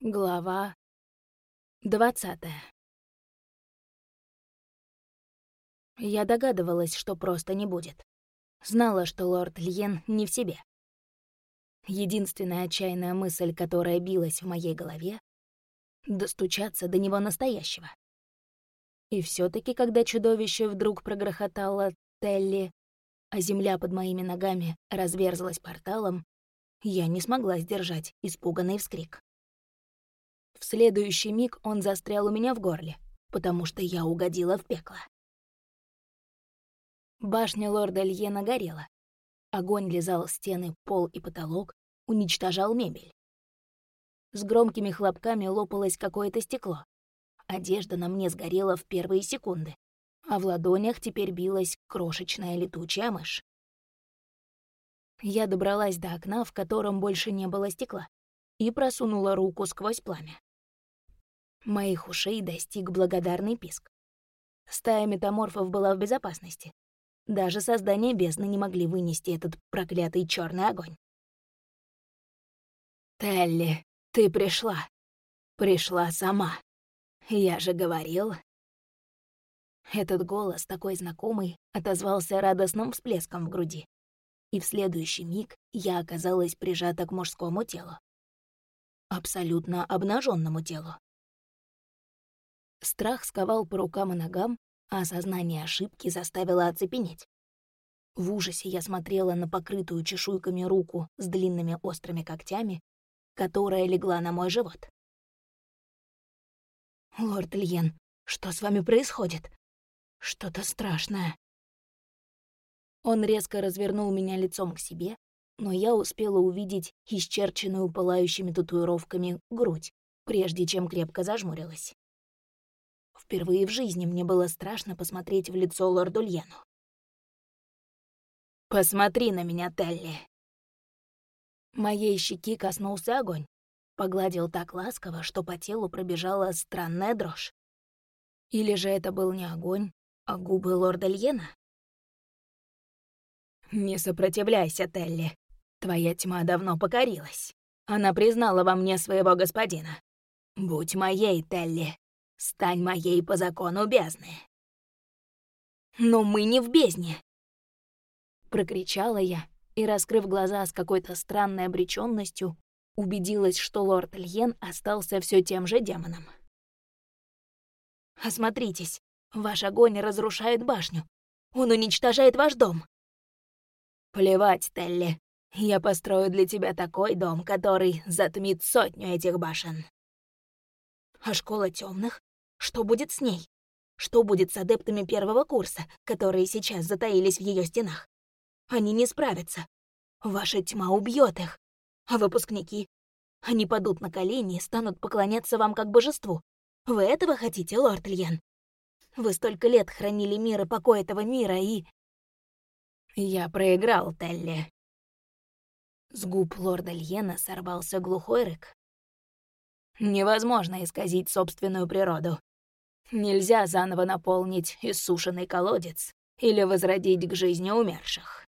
Глава двадцатая. Я догадывалась, что просто не будет. Знала, что лорд Льен не в себе. Единственная отчаянная мысль, которая билась в моей голове — достучаться до него настоящего. И все таки когда чудовище вдруг прогрохотало Телли, а земля под моими ногами разверзлась порталом, я не смогла сдержать испуганный вскрик. Следующий миг он застрял у меня в горле, потому что я угодила в пекло. Башня лорда Льена горела. Огонь лизал стены, пол и потолок, уничтожал мебель. С громкими хлопками лопалось какое-то стекло. Одежда на мне сгорела в первые секунды, а в ладонях теперь билась крошечная летучая мышь. Я добралась до окна, в котором больше не было стекла, и просунула руку сквозь пламя. Моих ушей достиг благодарный писк. Стая метаморфов была в безопасности. Даже создания бездны не могли вынести этот проклятый черный огонь. «Телли, ты пришла. Пришла сама. Я же говорил...» Этот голос, такой знакомый, отозвался радостным всплеском в груди. И в следующий миг я оказалась прижата к мужскому телу. Абсолютно обнаженному телу. Страх сковал по рукам и ногам, а осознание ошибки заставило оцепенеть. В ужасе я смотрела на покрытую чешуйками руку с длинными острыми когтями, которая легла на мой живот. «Лорд Льен, что с вами происходит? Что-то страшное». Он резко развернул меня лицом к себе, но я успела увидеть исчерченную пылающими татуировками грудь, прежде чем крепко зажмурилась. Впервые в жизни мне было страшно посмотреть в лицо лорду Льену. «Посмотри на меня, Телли!» Моей щеки коснулся огонь, погладил так ласково, что по телу пробежала странная дрожь. Или же это был не огонь, а губы лорда Льена? «Не сопротивляйся, Телли. Твоя тьма давно покорилась. Она признала во мне своего господина. Будь моей, Телли. Стань моей по закону бездны. Но мы не в бездне. Прокричала я и, раскрыв глаза с какой-то странной обречённостью, убедилась, что лорд Льен остался все тем же демоном. «Осмотритесь, ваш огонь разрушает башню. Он уничтожает ваш дом». «Плевать, Телли. Я построю для тебя такой дом, который затмит сотню этих башен». «А школа темных? Что будет с ней? Что будет с адептами первого курса, которые сейчас затаились в ее стенах? Они не справятся. Ваша тьма убьет их. А выпускники? Они падут на колени и станут поклоняться вам как божеству. Вы этого хотите, лорд Льен? Вы столько лет хранили мир и покой этого мира и... Я проиграл, Телли. С губ лорда Льена сорвался глухой рык. Невозможно исказить собственную природу. Нельзя заново наполнить иссушенный колодец или возродить к жизни умерших.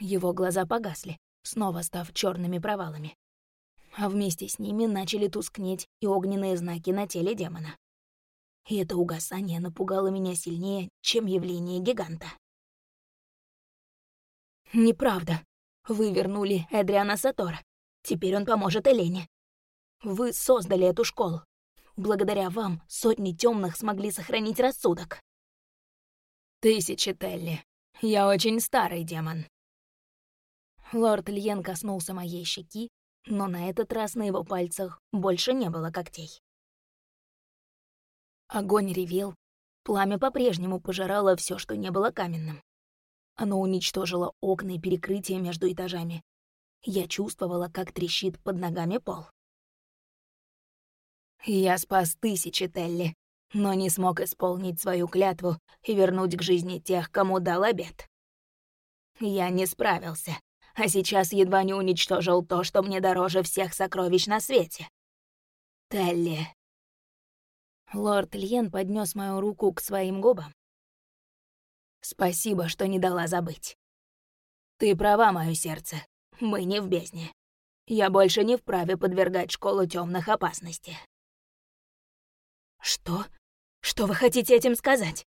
Его глаза погасли, снова став черными провалами. А вместе с ними начали тускнеть и огненные знаки на теле демона. И это угасание напугало меня сильнее, чем явление гиганта. «Неправда. Вы вернули Эдриана Сатора. Теперь он поможет Элене. Вы создали эту школу. Благодаря вам сотни темных смогли сохранить рассудок. Тысячи, Телли. Я очень старый демон. Лорд Льен коснулся моей щеки, но на этот раз на его пальцах больше не было когтей. Огонь ревел, пламя по-прежнему пожирало все, что не было каменным. Оно уничтожило окна и перекрытия между этажами. Я чувствовала, как трещит под ногами пол. Я спас тысячи Телли, но не смог исполнить свою клятву и вернуть к жизни тех, кому дал обед. Я не справился, а сейчас едва не уничтожил то, что мне дороже всех сокровищ на свете. Телли. Лорд Льен поднес мою руку к своим губам. Спасибо, что не дала забыть. Ты права, мое сердце. Мы не в бездне. Я больше не вправе подвергать школу темных опасности. Что? Что вы хотите этим сказать?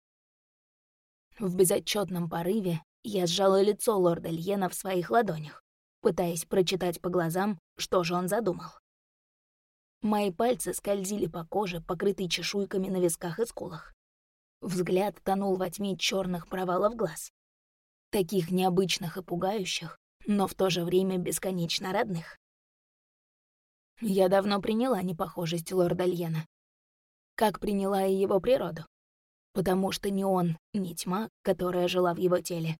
В безотчетном порыве я сжала лицо лорда Льена в своих ладонях, пытаясь прочитать по глазам, что же он задумал. Мои пальцы скользили по коже, покрытой чешуйками на висках и скулах. Взгляд тонул во тьме черных провалов глаз. Таких необычных и пугающих, но в то же время бесконечно родных. Я давно приняла непохожесть лорда Льена. Как приняла и его природу. Потому что ни он, ни тьма, которая жила в его теле,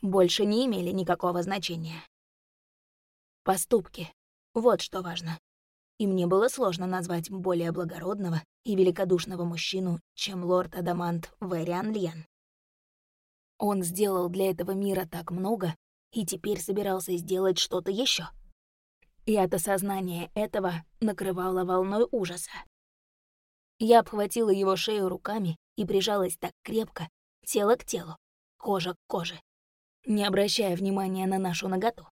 больше не имели никакого значения. Поступки — вот что важно. И мне было сложно назвать более благородного и великодушного мужчину, чем лорд Адамант Вэриан Льен. Он сделал для этого мира так много и теперь собирался сделать что-то еще. И от осознания этого накрывало волной ужаса. Я обхватила его шею руками и прижалась так крепко, тело к телу, кожа к коже, не обращая внимания на нашу наготу.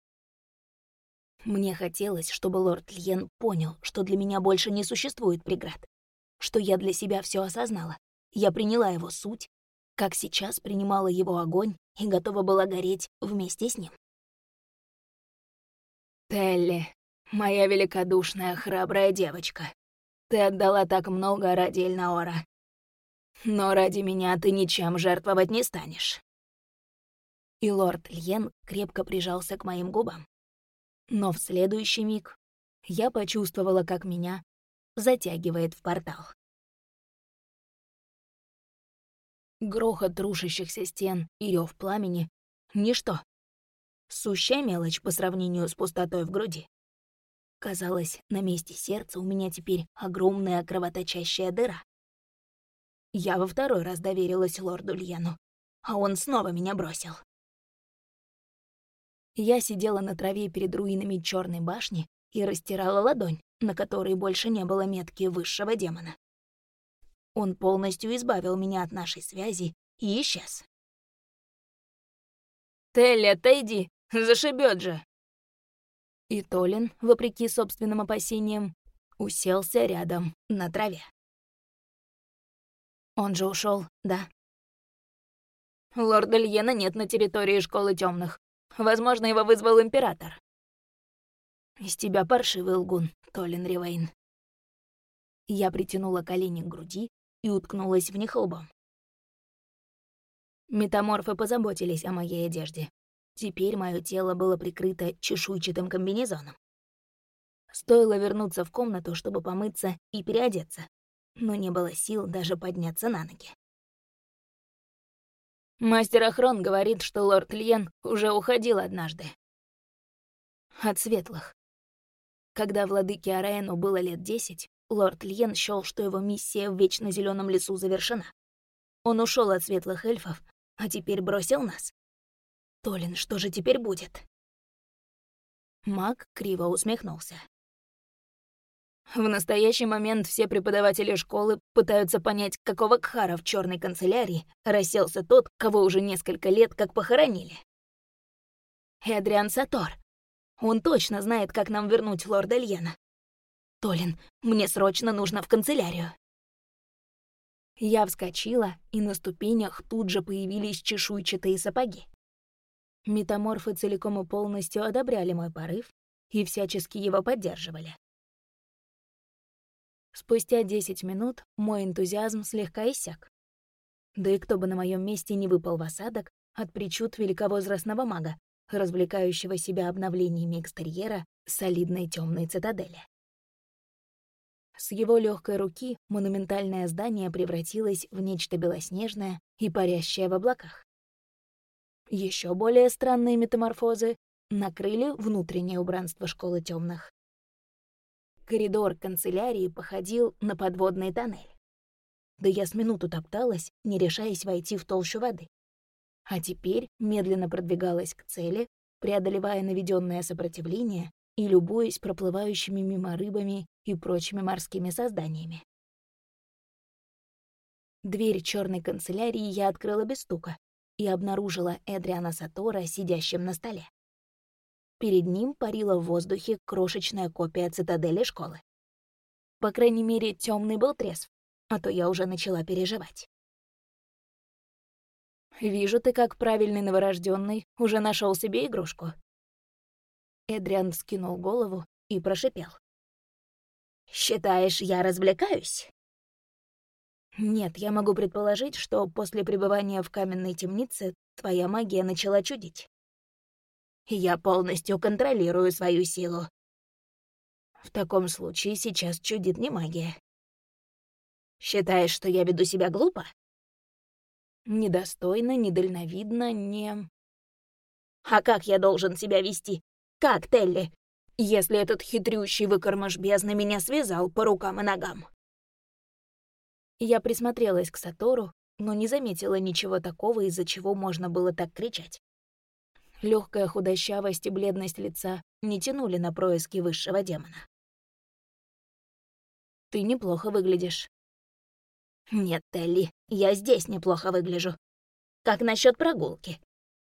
Мне хотелось, чтобы лорд Льен понял, что для меня больше не существует преград, что я для себя все осознала, я приняла его суть, как сейчас принимала его огонь и готова была гореть вместе с ним. «Телли, моя великодушная, храбрая девочка, ты отдала так много ради Эльнаора. Но ради меня ты ничем жертвовать не станешь». И лорд Льен крепко прижался к моим губам. Но в следующий миг я почувствовала, как меня затягивает в портал. Грохот рушащихся стен и рёв пламени — ничто. Сущая мелочь по сравнению с пустотой в груди. Казалось, на месте сердца у меня теперь огромная кровоточащая дыра. Я во второй раз доверилась лорду Льену, а он снова меня бросил. Я сидела на траве перед руинами Черной башни и растирала ладонь, на которой больше не было метки высшего демона. Он полностью избавил меня от нашей связи и исчез. «Телли, отойди, зашибет же!» И Толин, вопреки собственным опасениям, уселся рядом на траве. Он же ушел, да? Лорда Льена нет на территории Школы Темных. Возможно, его вызвал Император. Из тебя паршивый лгун, Толин Ривейн. Я притянула колени к груди и уткнулась в них лбом. Метаморфы позаботились о моей одежде. Теперь мое тело было прикрыто чешуйчатым комбинезоном. Стоило вернуться в комнату, чтобы помыться и переодеться, но не было сил даже подняться на ноги. Мастер Ахрон говорит, что лорд Льен уже уходил однажды. От светлых. Когда владыке Араэну было лет десять, лорд Льен счёл, что его миссия в Вечно лесу завершена. Он ушел от светлых эльфов, а теперь бросил нас. Толин, что же теперь будет? Маг криво усмехнулся. В настоящий момент все преподаватели школы пытаются понять, какого кхара в черной канцелярии расселся тот, кого уже несколько лет как похоронили. Эдриан Сатор. Он точно знает, как нам вернуть лорда Льена. Толин, мне срочно нужно в канцелярию. Я вскочила, и на ступенях тут же появились чешуйчатые сапоги. Метаморфы целиком и полностью одобряли мой порыв и всячески его поддерживали. Спустя 10 минут мой энтузиазм слегка иссяк. Да и кто бы на моем месте не выпал в осадок от причуд великовозрастного мага, развлекающего себя обновлениями экстерьера солидной темной цитадели. С его легкой руки монументальное здание превратилось в нечто белоснежное и парящее в облаках. Еще более странные метаморфозы накрыли внутреннее убранство школы темных. Коридор канцелярии походил на подводный тоннель. Да я с минуту топталась, не решаясь войти в толщу воды. А теперь медленно продвигалась к цели, преодолевая наведенное сопротивление и любуясь проплывающими мимо рыбами и прочими морскими созданиями. Дверь черной канцелярии я открыла без стука, и обнаружила Эдриана Сатора сидящим на столе. Перед ним парила в воздухе крошечная копия цитадели школы. По крайней мере, темный был трезв, а то я уже начала переживать. «Вижу, ты, как правильный новорожденный, уже нашел себе игрушку». Эдриан вскинул голову и прошипел. «Считаешь, я развлекаюсь?» «Нет, я могу предположить, что после пребывания в каменной темнице твоя магия начала чудить. Я полностью контролирую свою силу. В таком случае сейчас чудит не магия. Считаешь, что я веду себя глупо? Недостойно, недальновидно, не... А как я должен себя вести? Как, Телли? Если этот хитрющий выкормыш бездны меня связал по рукам и ногам. Я присмотрелась к Сатору, но не заметила ничего такого, из-за чего можно было так кричать. Легкая худощавость и бледность лица не тянули на происки высшего демона. «Ты неплохо выглядишь». «Нет, Телли, я здесь неплохо выгляжу. Как насчет прогулки?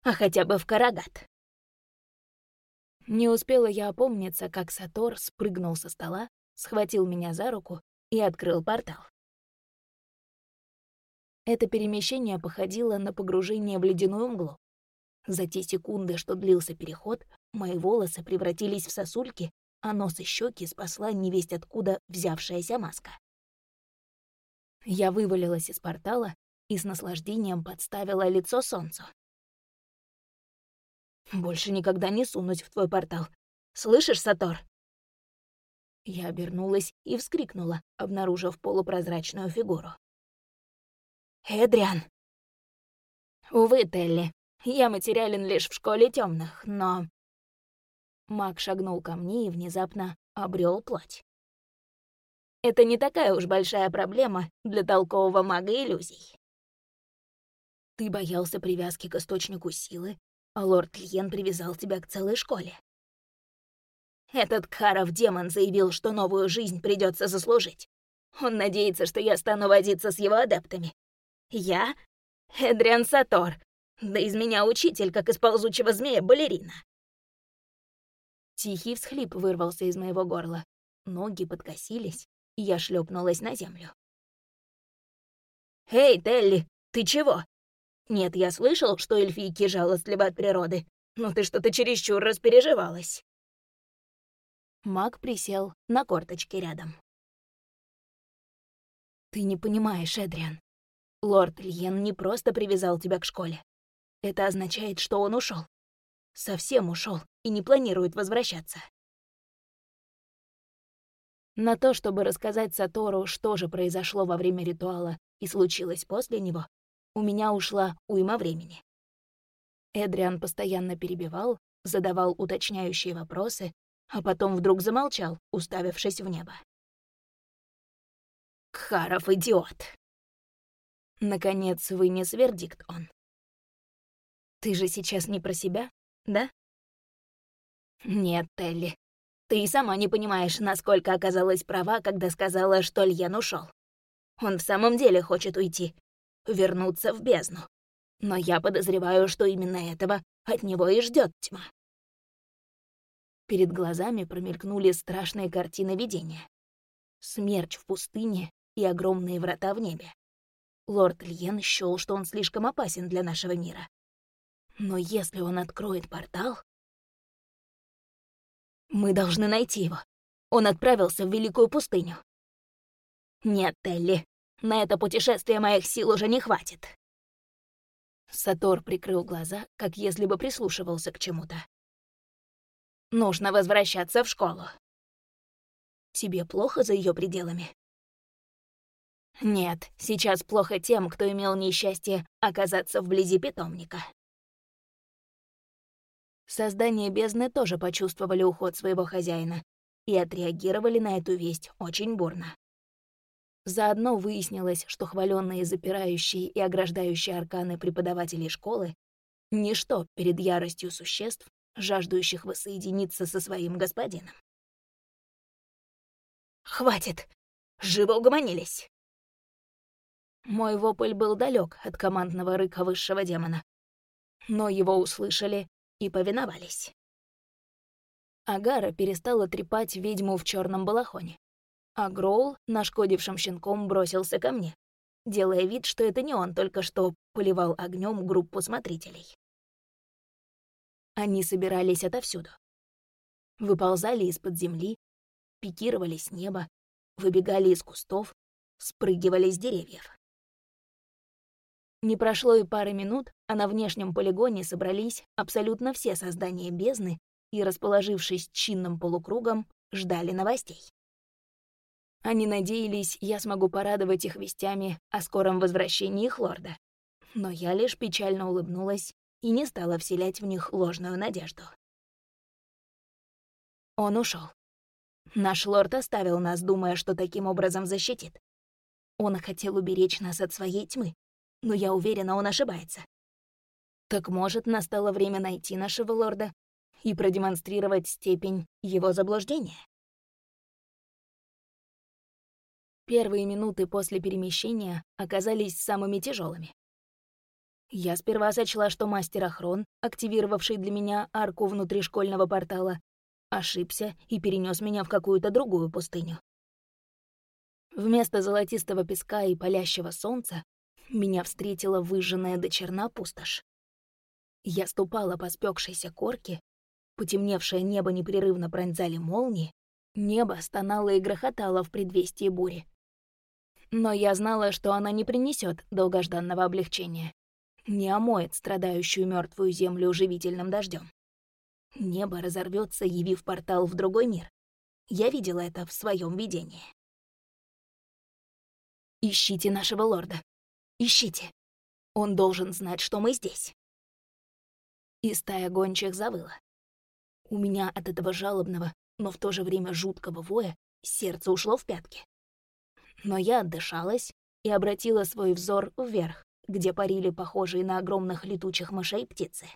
А хотя бы в Карагат?» Не успела я опомниться, как Сатор спрыгнул со стола, схватил меня за руку и открыл портал. Это перемещение походило на погружение в ледяную мглу. За те секунды, что длился переход, мои волосы превратились в сосульки, а нос и щеки спасла невесть откуда взявшаяся маска. Я вывалилась из портала и с наслаждением подставила лицо солнцу. Больше никогда не сунуть в твой портал. Слышишь, Сатор?» Я обернулась и вскрикнула, обнаружив полупрозрачную фигуру. «Эдриан!» «Увы, Телли, я материален лишь в школе темных, но...» Маг шагнул ко мне и внезапно обрел плоть. «Это не такая уж большая проблема для толкового мага иллюзий». «Ты боялся привязки к источнику силы, а лорд Льен привязал тебя к целой школе. Этот Кхаров демон заявил, что новую жизнь придется заслужить. Он надеется, что я стану водиться с его адептами. Я — Эдриан Сатор, да из меня учитель, как из ползучего змея балерина. Тихий всхлип вырвался из моего горла. Ноги подкосились, и я шлепнулась на землю. «Эй, Телли, ты чего?» Нет, я слышал, что эльфийки жалостливы от природы, но ты что-то чересчур распереживалась. Маг присел на корточки рядом. Ты не понимаешь, Эдриан. Лорд Льен не просто привязал тебя к школе. Это означает, что он ушел. Совсем ушел и не планирует возвращаться. На то, чтобы рассказать Сатору, что же произошло во время ритуала и случилось после него, у меня ушла уйма времени. Эдриан постоянно перебивал, задавал уточняющие вопросы, а потом вдруг замолчал, уставившись в небо. «Кхаров идиот!» Наконец вынес вердикт он. «Ты же сейчас не про себя, да?» «Нет, Телли, ты и сама не понимаешь, насколько оказалась права, когда сказала, что Льен ушел. Он в самом деле хочет уйти, вернуться в бездну. Но я подозреваю, что именно этого от него и ждет тьма. Перед глазами промелькнули страшные картины видения. Смерч в пустыне и огромные врата в небе. Лорд Льен счёл, что он слишком опасен для нашего мира. Но если он откроет портал... Мы должны найти его. Он отправился в Великую пустыню. Нет, Телли, на это путешествие моих сил уже не хватит. Сатор прикрыл глаза, как если бы прислушивался к чему-то. Нужно возвращаться в школу. Тебе плохо за ее пределами? Нет, сейчас плохо тем, кто имел несчастье оказаться вблизи питомника. Создания бездны тоже почувствовали уход своего хозяина и отреагировали на эту весть очень бурно. Заодно выяснилось, что хваленные запирающие и ограждающие арканы преподавателей школы — ничто перед яростью существ, жаждущих воссоединиться со своим господином. «Хватит! Живо угомонились!» Мой вопль был далек от командного рыка высшего демона, но его услышали и повиновались. Агара перестала трепать ведьму в черном балахоне. А Гроул, нашкодившим щенком, бросился ко мне, делая вид, что это не он только что поливал огнем группу смотрителей. Они собирались отовсюду. Выползали из-под земли, пикировали с неба, выбегали из кустов, спрыгивали с деревьев. Не прошло и пары минут, а на внешнем полигоне собрались абсолютно все создания бездны и, расположившись чинным полукругом, ждали новостей. Они надеялись, я смогу порадовать их вестями о скором возвращении Хлорда. Но я лишь печально улыбнулась и не стала вселять в них ложную надежду. Он ушел. Наш лорд оставил нас, думая, что таким образом защитит. Он хотел уберечь нас от своей тьмы, но я уверена, он ошибается. Так может, настало время найти нашего лорда и продемонстрировать степень его заблуждения? Первые минуты после перемещения оказались самыми тяжелыми. Я сперва сочла, что мастер Охрон, активировавший для меня арку внутришкольного портала, ошибся и перенес меня в какую-то другую пустыню. Вместо золотистого песка и палящего солнца меня встретила выжженная до черна пустошь. Я ступала по спекшейся корке, потемневшее небо непрерывно пронзали молнии, небо стонало и грохотало в предвестии бури. Но я знала, что она не принесет долгожданного облегчения, не омоет страдающую мертвую землю живительным дождем. Небо разорвется, явив портал в другой мир. Я видела это в своем видении. «Ищите нашего лорда. Ищите. Он должен знать, что мы здесь». И стая гончих завыла. У меня от этого жалобного, но в то же время жуткого воя сердце ушло в пятки. Но я отдышалась и обратила свой взор вверх, где парили похожие на огромных летучих мышей птицы.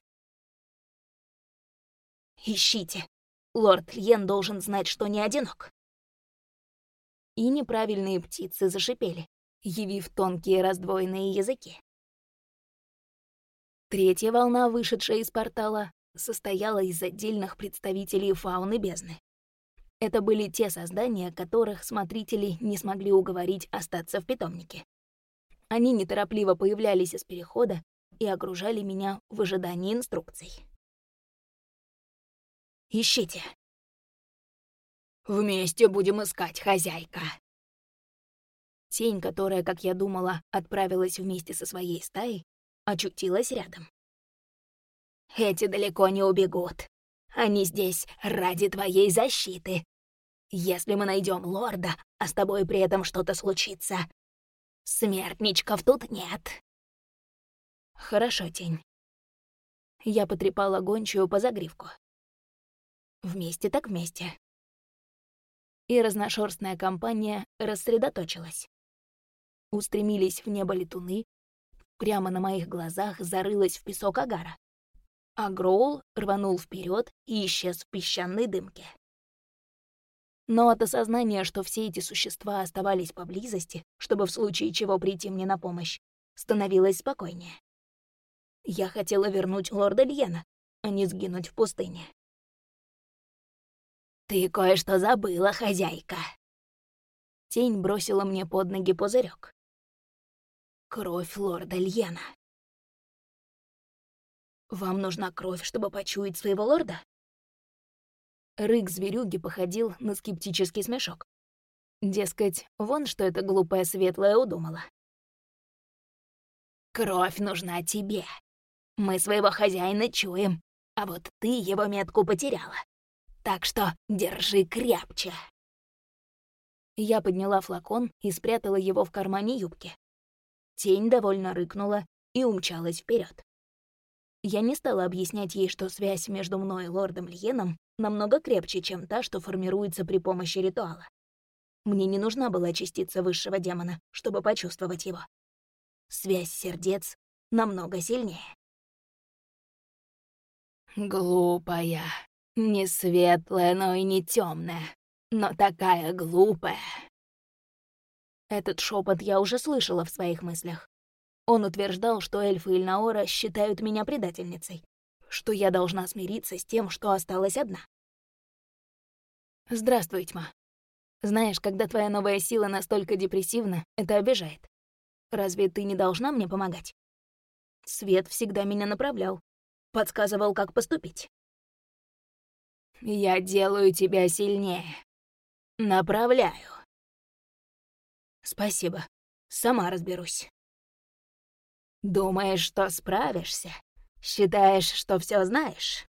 «Ищите! Лорд Льен должен знать, что не одинок!» И неправильные птицы зашипели, явив тонкие раздвоенные языки. Третья волна, вышедшая из портала, состояла из отдельных представителей фауны бездны. Это были те создания, которых смотрители не смогли уговорить остаться в питомнике. Они неторопливо появлялись из перехода и окружали меня в ожидании инструкций. «Ищите!» «Вместе будем искать, хозяйка!» Тень, которая, как я думала, отправилась вместе со своей стаей, очутилась рядом. Эти далеко не убегут. Они здесь ради твоей защиты. Если мы найдем лорда, а с тобой при этом что-то случится, смертничков тут нет. Хорошо, тень. Я потрепала гончую по загривку. Вместе так вместе. И разношерстная компания рассредоточилась. Устремились в небо летуны, прямо на моих глазах зарылась в песок агара а Гроул рванул вперед и исчез в песчаной дымке. Но от осознания, что все эти существа оставались поблизости, чтобы в случае чего прийти мне на помощь, становилось спокойнее. Я хотела вернуть лорда Льена, а не сгинуть в пустыне. «Ты кое-что забыла, хозяйка!» Тень бросила мне под ноги пузырек. Кровь лорда Льена. Вам нужна кровь, чтобы почуять своего лорда?» Рык зверюги походил на скептический смешок. Дескать, вон что эта глупая светлая удумала. «Кровь нужна тебе. Мы своего хозяина чуем, а вот ты его метку потеряла. Так что держи крепче». Я подняла флакон и спрятала его в кармане юбки. Тень довольно рыкнула и умчалась вперед. Я не стала объяснять ей, что связь между мной и лордом Льеном намного крепче, чем та, что формируется при помощи ритуала. Мне не нужна была частица высшего демона, чтобы почувствовать его. Связь сердец намного сильнее. Глупая, не светлая, но и не темная, но такая глупая. Этот шепот я уже слышала в своих мыслях. Он утверждал, что эльфы Ильнаора считают меня предательницей, что я должна смириться с тем, что осталась одна. Здравствуй, тьма. Знаешь, когда твоя новая сила настолько депрессивна, это обижает. Разве ты не должна мне помогать? Свет всегда меня направлял, подсказывал, как поступить. Я делаю тебя сильнее. Направляю. Спасибо. Сама разберусь. Думаешь, что справишься? Считаешь, что все знаешь?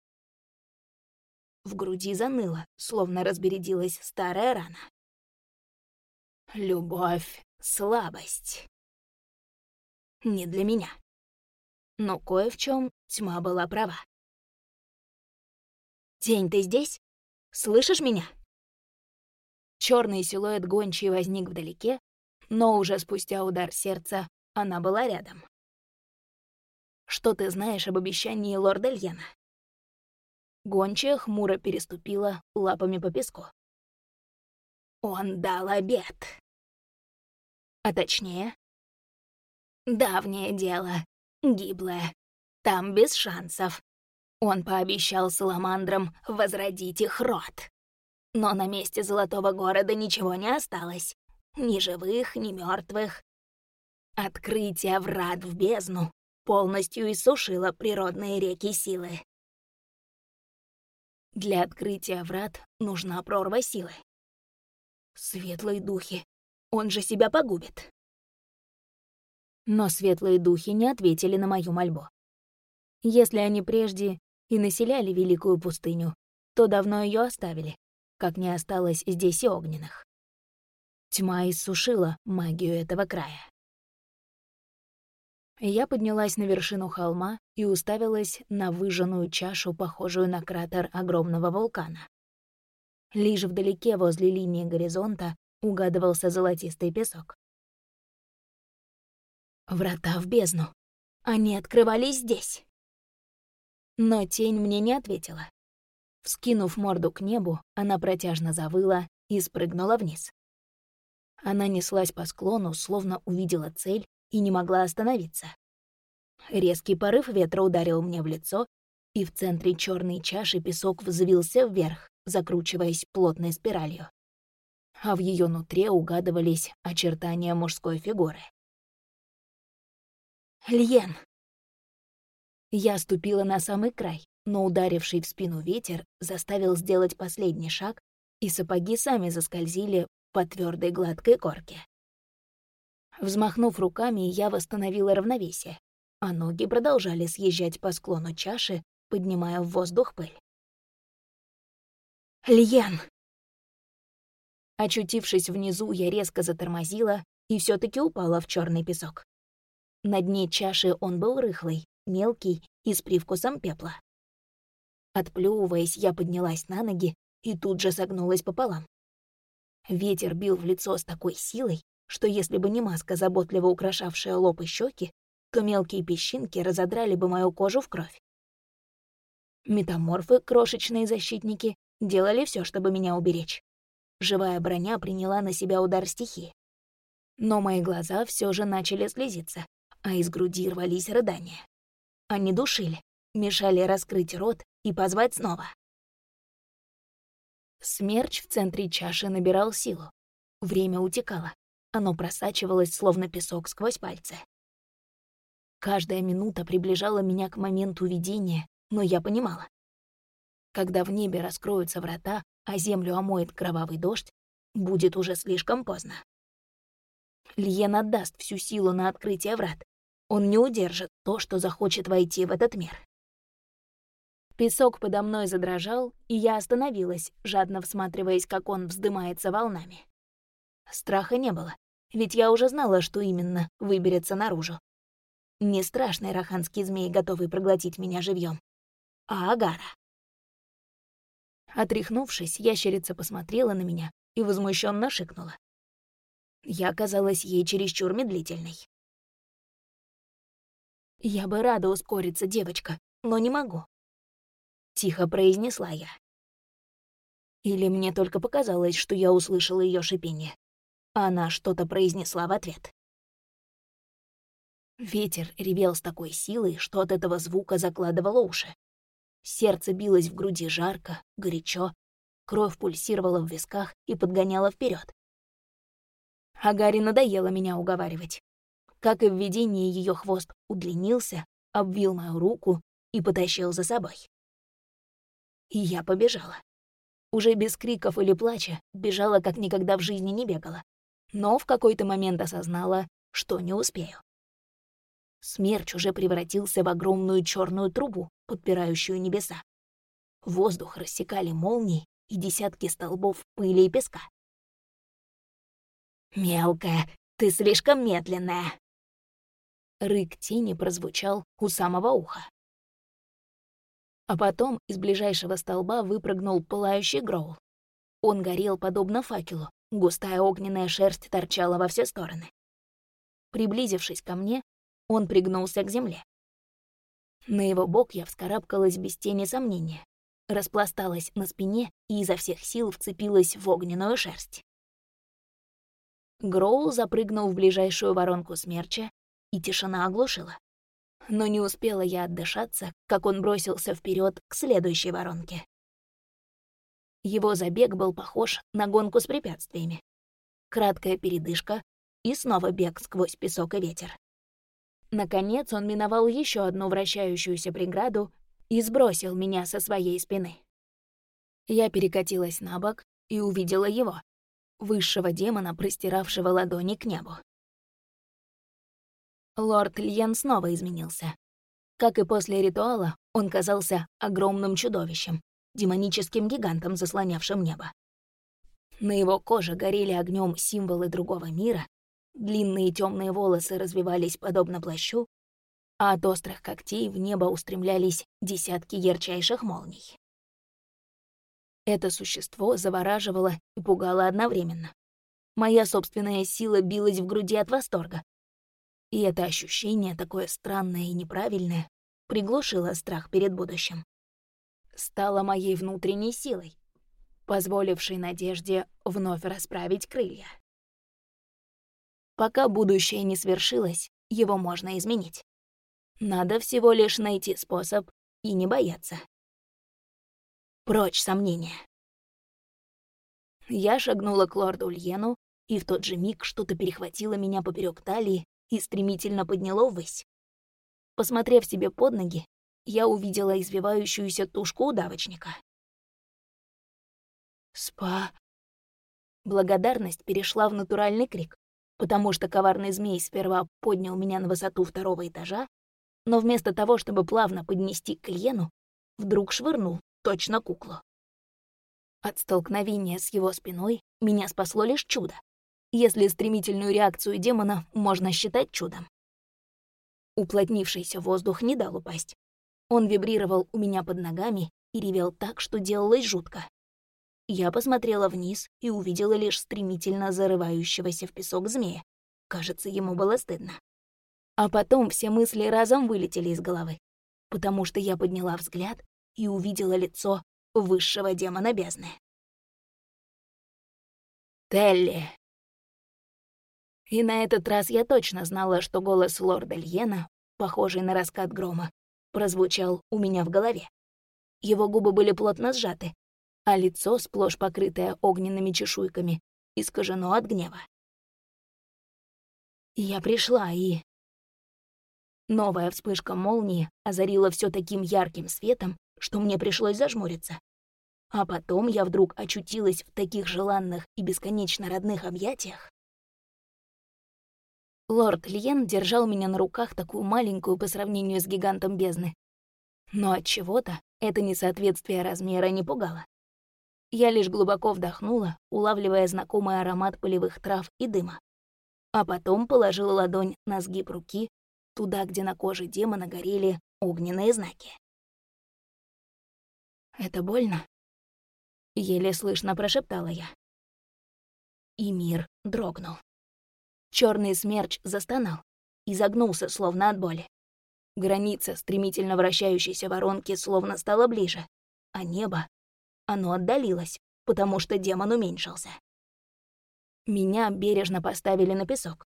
В груди заныло, словно разбередилась старая рана. Любовь — слабость. Не для меня. Но кое в чем тьма была права. «Тень, ты здесь? Слышишь меня?» Черный силуэт гончей возник вдалеке, но уже спустя удар сердца она была рядом. «Что ты знаешь об обещании лорда Льена?» Гончая хмуро переступила лапами по песку. «Он дал обед», а точнее... Давнее дело, гиблое. Там без шансов. Он пообещал саламандрам возродить их род. Но на месте Золотого города ничего не осталось. Ни живых, ни мертвых. Открытие врат в бездну полностью иссушило природные реки силы. Для открытия врат нужна прорва силы. Светлые духи, он же себя погубит. Но светлые духи не ответили на мою мольбу. Если они прежде и населяли Великую пустыню, то давно ее оставили, как не осталось здесь и огненных. Тьма иссушила магию этого края. Я поднялась на вершину холма и уставилась на выжженную чашу, похожую на кратер огромного вулкана. Лишь вдалеке, возле линии горизонта, угадывался золотистый песок. Врата в бездну. Они открывались здесь. Но тень мне не ответила. Вскинув морду к небу, она протяжно завыла и спрыгнула вниз. Она неслась по склону, словно увидела цель и не могла остановиться. Резкий порыв ветра ударил мне в лицо, и в центре черной чаши песок взвился вверх, закручиваясь плотной спиралью а в ее нутре угадывались очертания мужской фигуры. «Льен!» Я ступила на самый край, но ударивший в спину ветер заставил сделать последний шаг, и сапоги сами заскользили по твердой гладкой корке. Взмахнув руками, я восстановила равновесие, а ноги продолжали съезжать по склону чаши, поднимая в воздух пыль. «Льен!» Очутившись внизу, я резко затормозила и все таки упала в черный песок. На дне чаши он был рыхлый, мелкий и с привкусом пепла. Отплёвываясь, я поднялась на ноги и тут же согнулась пополам. Ветер бил в лицо с такой силой, что если бы не маска, заботливо украшавшая лоб и щеки, то мелкие песчинки разодрали бы мою кожу в кровь. Метаморфы, крошечные защитники, делали все, чтобы меня уберечь. Живая броня приняла на себя удар стихии. Но мои глаза все же начали слезиться, а из груди рвались рыдания. Они душили, мешали раскрыть рот и позвать снова. Смерч в центре чаши набирал силу. Время утекало. Оно просачивалось, словно песок сквозь пальцы. Каждая минута приближала меня к моменту видения, но я понимала. Когда в небе раскроются врата, а землю омоет кровавый дождь, будет уже слишком поздно. Льен отдаст всю силу на открытие врат. Он не удержит то, что захочет войти в этот мир. Песок подо мной задрожал, и я остановилась, жадно всматриваясь, как он вздымается волнами. Страха не было, ведь я уже знала, что именно выберется наружу. Не страшный раханский змей, готовый проглотить меня живьем, а Агара. Отряхнувшись, ящерица посмотрела на меня и возмущенно шикнула. Я казалась ей чересчур медлительной. «Я бы рада ускориться, девочка, но не могу», — тихо произнесла я. Или мне только показалось, что я услышала ее шипение. Она что-то произнесла в ответ. Ветер ревел с такой силой, что от этого звука закладывало уши. Сердце билось в груди жарко, горячо. кровь пульсировала в висках и подгоняла вперед. А Гарри надоело меня уговаривать. Как и в видении, ее хвост удлинился, обвил мою руку и потащил за собой. И я побежала. Уже без криков или плача бежала, как никогда в жизни не бегала. Но в какой-то момент осознала, что не успею. Смерч уже превратился в огромную черную трубу, подпирающую небеса. Воздух рассекали молнии и десятки столбов пыли и песка. «Мелкая, ты слишком медленная!» Рык тени прозвучал у самого уха. А потом из ближайшего столба выпрыгнул пылающий гроул. Он горел подобно факелу, густая огненная шерсть торчала во все стороны. Приблизившись ко мне, он пригнулся к земле. На его бок я вскарабкалась без тени сомнения, распласталась на спине и изо всех сил вцепилась в огненную шерсть. Гроул запрыгнул в ближайшую воронку смерча, и тишина оглушила. Но не успела я отдышаться, как он бросился вперед к следующей воронке. Его забег был похож на гонку с препятствиями. Краткая передышка и снова бег сквозь песок и ветер. Наконец он миновал еще одну вращающуюся преграду и сбросил меня со своей спины. Я перекатилась на бок и увидела его, высшего демона, простиравшего ладони к небу. Лорд Льен снова изменился. Как и после ритуала, он казался огромным чудовищем, демоническим гигантом, заслонявшим небо. На его коже горели огнем символы другого мира, Длинные темные волосы развивались подобно плащу, а от острых когтей в небо устремлялись десятки ярчайших молний. Это существо завораживало и пугало одновременно. Моя собственная сила билась в груди от восторга. И это ощущение, такое странное и неправильное, приглушило страх перед будущим. Стало моей внутренней силой, позволившей надежде вновь расправить крылья. Пока будущее не свершилось, его можно изменить. Надо всего лишь найти способ и не бояться. Прочь сомнения. Я шагнула к лорду Ульену, и в тот же миг что-то перехватило меня поперек талии и стремительно подняло ввысь. Посмотрев себе под ноги, я увидела извивающуюся тушку удавочника. «Спа...» Благодарность перешла в натуральный крик потому что коварный змей сперва поднял меня на высоту второго этажа, но вместо того, чтобы плавно поднести к Ильену, вдруг швырнул, точно куклу. От столкновения с его спиной меня спасло лишь чудо, если стремительную реакцию демона можно считать чудом. Уплотнившийся воздух не дал упасть. Он вибрировал у меня под ногами и ревел так, что делалось жутко. Я посмотрела вниз и увидела лишь стремительно зарывающегося в песок змея. Кажется, ему было стыдно. А потом все мысли разом вылетели из головы, потому что я подняла взгляд и увидела лицо высшего демона бездны. Телли. И на этот раз я точно знала, что голос лорда Льена, похожий на раскат грома, прозвучал у меня в голове. Его губы были плотно сжаты, а лицо, сплошь покрытое огненными чешуйками, искажено от гнева. Я пришла и... Новая вспышка молнии озарила все таким ярким светом, что мне пришлось зажмуриться. А потом я вдруг очутилась в таких желанных и бесконечно родных объятиях. Лорд Льен держал меня на руках такую маленькую по сравнению с гигантом бездны. Но от чего-то это несоответствие размера не пугало. Я лишь глубоко вдохнула, улавливая знакомый аромат полевых трав и дыма. А потом положила ладонь на сгиб руки, туда, где на коже демона горели огненные знаки. «Это больно?» — еле слышно прошептала я. И мир дрогнул. Черный смерч застонал и загнулся, словно от боли. Граница стремительно вращающейся воронки словно стала ближе, а небо оно отдалилось, потому что демон уменьшился. Меня бережно поставили на песок.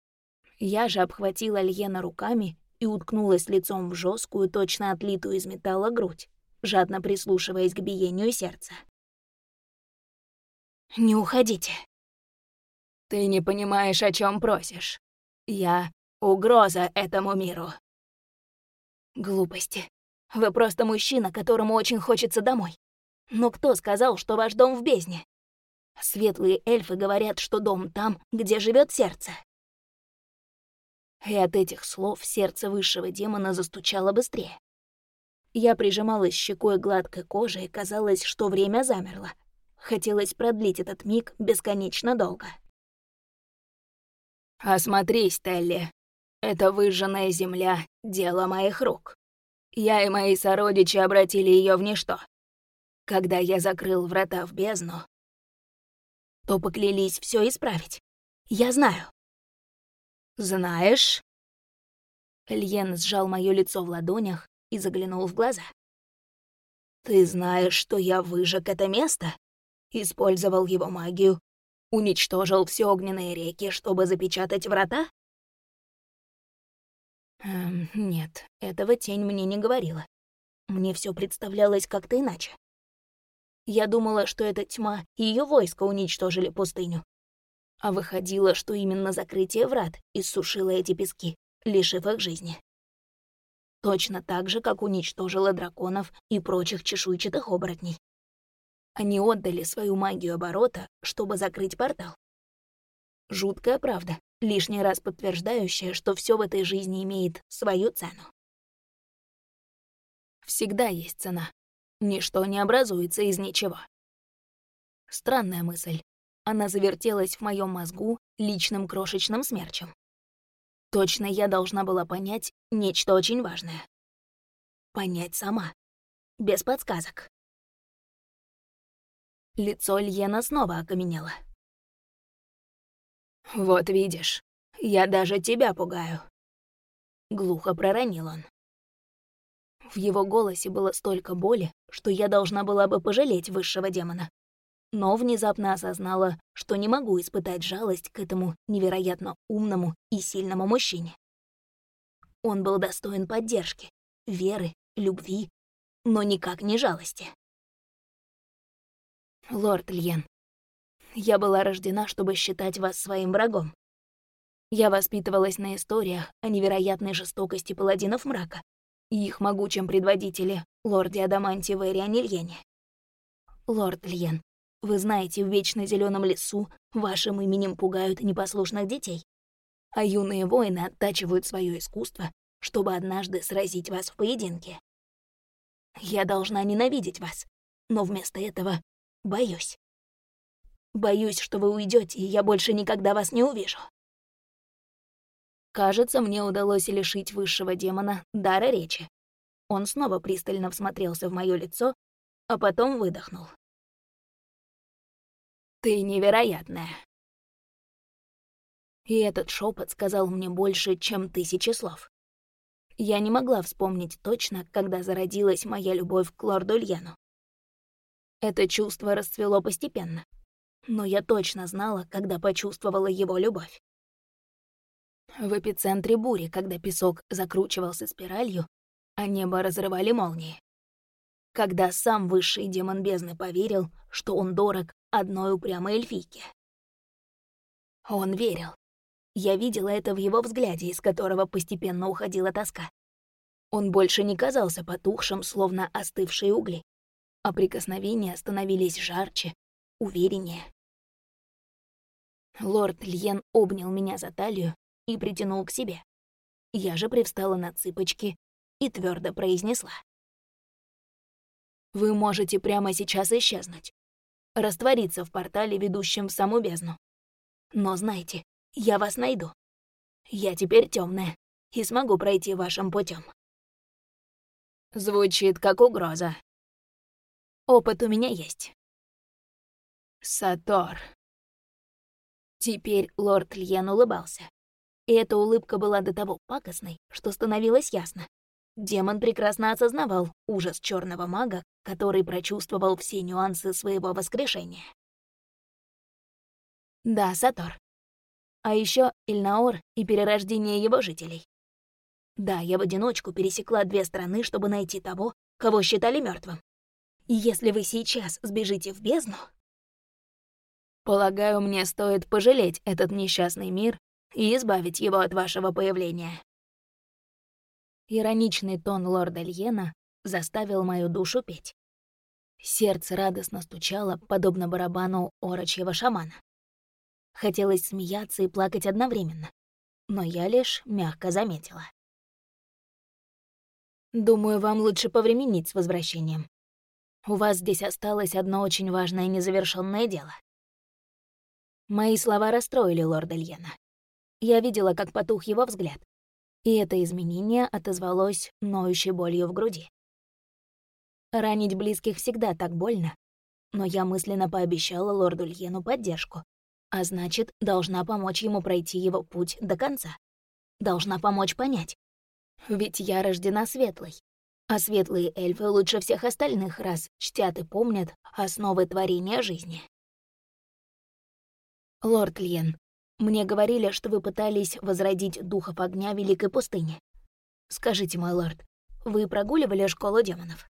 Я же обхватила Льена руками и уткнулась лицом в жесткую, точно отлитую из металла грудь, жадно прислушиваясь к биению сердца. Не уходите. Ты не понимаешь, о чем просишь. Я — угроза этому миру. Глупости. Вы просто мужчина, которому очень хочется домой. Но кто сказал, что ваш дом в бездне? Светлые эльфы говорят, что дом там, где живет сердце. И от этих слов сердце высшего демона застучало быстрее. Я прижималась щекой гладкой кожи, и казалось, что время замерло. Хотелось продлить этот миг бесконечно долго. «Осмотрись, Телли. Это выжженная земля — дело моих рук. Я и мои сородичи обратили ее в ничто. Когда я закрыл врата в бездну, то поклялись все исправить. Я знаю. Знаешь? Льен сжал моё лицо в ладонях и заглянул в глаза. Ты знаешь, что я выжег это место? Использовал его магию, уничтожил все огненные реки, чтобы запечатать врата? Эм, нет, этого тень мне не говорила. Мне все представлялось как-то иначе. Я думала, что эта тьма и ее войско уничтожили пустыню. А выходило, что именно закрытие врат иссушило эти пески, лишив их жизни. Точно так же, как уничтожило драконов и прочих чешуйчатых оборотней. Они отдали свою магию оборота, чтобы закрыть портал. Жуткая правда, лишний раз подтверждающая, что все в этой жизни имеет свою цену. Всегда есть цена. Ничто не образуется из ничего. Странная мысль. Она завертелась в моем мозгу личным крошечным смерчем. Точно я должна была понять нечто очень важное. Понять сама. Без подсказок. Лицо Льена снова окаменело. «Вот видишь, я даже тебя пугаю», — глухо проронил он. В его голосе было столько боли, что я должна была бы пожалеть высшего демона. Но внезапно осознала, что не могу испытать жалость к этому невероятно умному и сильному мужчине. Он был достоин поддержки, веры, любви, но никак не жалости. Лорд Льен, я была рождена, чтобы считать вас своим врагом. Я воспитывалась на историях о невероятной жестокости паладинов мрака и их могучем предводителе, лорде Адаманте Вэриане Льене. Лорд Льен, вы знаете, в вечно зеленом лесу вашим именем пугают непослушных детей, а юные воины оттачивают свое искусство, чтобы однажды сразить вас в поединке. Я должна ненавидеть вас, но вместо этого боюсь. Боюсь, что вы уйдете, и я больше никогда вас не увижу. Кажется, мне удалось лишить высшего демона дара речи. Он снова пристально всмотрелся в моё лицо, а потом выдохнул. «Ты невероятная». И этот шепот сказал мне больше, чем тысячи слов. Я не могла вспомнить точно, когда зародилась моя любовь к лорду Льену. Это чувство расцвело постепенно, но я точно знала, когда почувствовала его любовь. В эпицентре бури, когда песок закручивался спиралью, а небо разрывали молнии. Когда сам высший демон бездны поверил, что он дорог одной упрямой эльфийке. Он верил. Я видела это в его взгляде, из которого постепенно уходила тоска. Он больше не казался потухшим, словно остывшие угли, а прикосновения становились жарче, увереннее. Лорд Льен обнял меня за талию и притянул к себе. Я же привстала на цыпочки и твердо произнесла. «Вы можете прямо сейчас исчезнуть, раствориться в портале, ведущем в саму бездну. Но знайте, я вас найду. Я теперь темная и смогу пройти вашим путем. Звучит как угроза. Опыт у меня есть. Сатор. Теперь лорд Льен улыбался. И эта улыбка была до того пакостной, что становилось ясно. Демон прекрасно осознавал ужас черного мага, который прочувствовал все нюансы своего воскрешения. Да, Сатор. А еще Ильнаор и перерождение его жителей. Да, я в одиночку пересекла две страны, чтобы найти того, кого считали мертвым. Если вы сейчас сбежите в бездну, Полагаю, мне стоит пожалеть этот несчастный мир и избавить его от вашего появления. Ироничный тон лорда Льена заставил мою душу петь. Сердце радостно стучало, подобно барабану орочьего шамана. Хотелось смеяться и плакать одновременно, но я лишь мягко заметила. «Думаю, вам лучше повременить с возвращением. У вас здесь осталось одно очень важное незавершенное дело». Мои слова расстроили лорда Льена. Я видела, как потух его взгляд, и это изменение отозвалось ноющей болью в груди. Ранить близких всегда так больно, но я мысленно пообещала лорду Льену поддержку, а значит, должна помочь ему пройти его путь до конца. Должна помочь понять. Ведь я рождена светлой, а светлые эльфы лучше всех остальных раз чтят и помнят основы творения жизни. Лорд Льен, мне говорили, что вы пытались возродить духов огня Великой пустыни. Скажите, мой лорд, вы прогуливали школу демонов?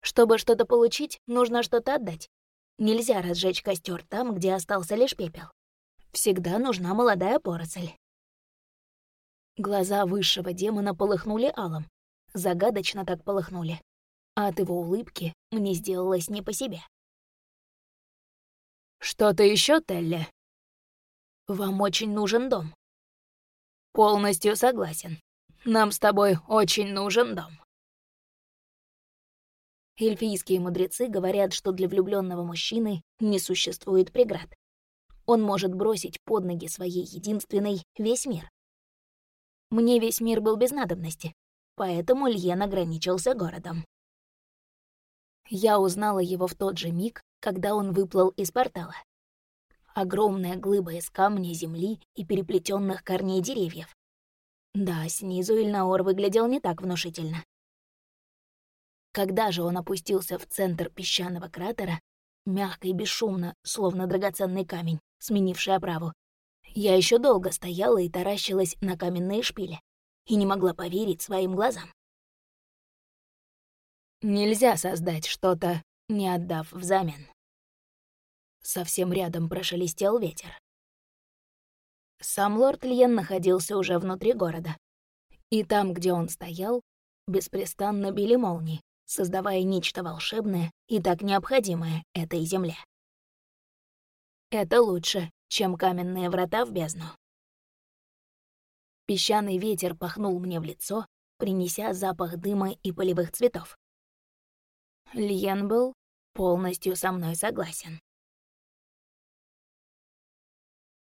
Чтобы что-то получить, нужно что-то отдать. Нельзя разжечь костер там, где остался лишь пепел. Всегда нужна молодая поросль. Глаза высшего демона полыхнули алым. Загадочно так полыхнули. А от его улыбки мне сделалось не по себе. «Что-то еще, Телли?» «Вам очень нужен дом». «Полностью согласен. Нам с тобой очень нужен дом». Эльфийские мудрецы говорят, что для влюбленного мужчины не существует преград. Он может бросить под ноги своей единственной весь мир. Мне весь мир был без надобности, поэтому Льен ограничился городом. Я узнала его в тот же миг, когда он выплыл из портала. Огромная глыба из камня, земли и переплетенных корней деревьев. Да, снизу Ильнаор выглядел не так внушительно. Когда же он опустился в центр песчаного кратера, мягко и бесшумно, словно драгоценный камень, сменивший оправу, я еще долго стояла и таращилась на каменные шпили и не могла поверить своим глазам. Нельзя создать что-то, не отдав взамен. Совсем рядом прошелестел ветер. Сам лорд Льен находился уже внутри города. И там, где он стоял, беспрестанно били молнии, создавая нечто волшебное и так необходимое этой земле. Это лучше, чем каменные врата в бездну. Песчаный ветер пахнул мне в лицо, принеся запах дыма и полевых цветов. Льен был полностью со мной согласен.